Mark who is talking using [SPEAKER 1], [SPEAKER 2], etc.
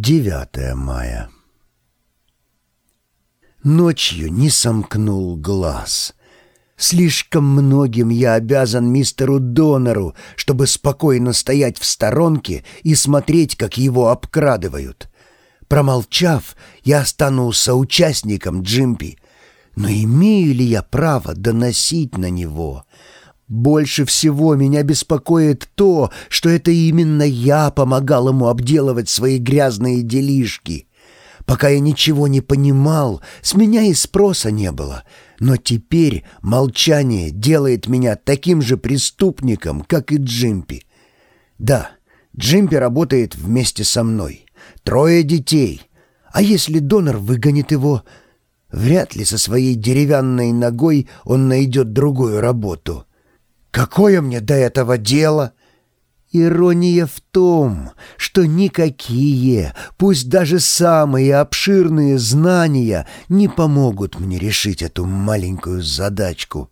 [SPEAKER 1] 9 мая. Ночью не сомкнул глаз. Слишком многим я обязан мистеру Донору, чтобы спокойно стоять в сторонке и смотреть, как его обкрадывают. Промолчав, я стану соучастником Джимпи. Но имею ли я право доносить на него? Больше всего меня беспокоит то, что это именно я помогал ему обделывать свои грязные делишки. Пока я ничего не понимал, с меня и спроса не было. Но теперь молчание делает меня таким же преступником, как и Джимпи. Да, Джимпи работает вместе со мной. Трое детей. А если донор выгонит его, вряд ли со своей деревянной ногой он найдет другую работу. Какое мне до этого дело? Ирония в том, что никакие, пусть даже самые обширные знания не помогут мне решить эту маленькую задачку.